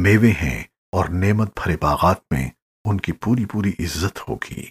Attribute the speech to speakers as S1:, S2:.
S1: मेवे हैं और नेमत भरे बागात में उनकी पूरी पूरी इज़्ज़त होगी।